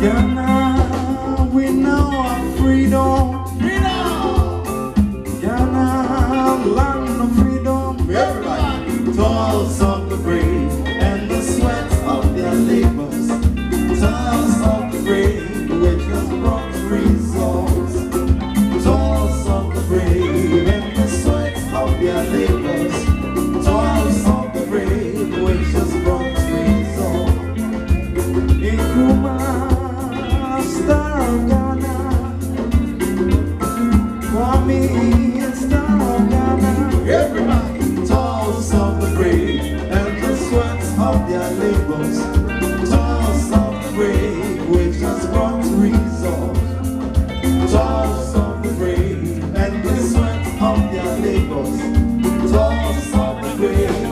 Ghana, Star of the brave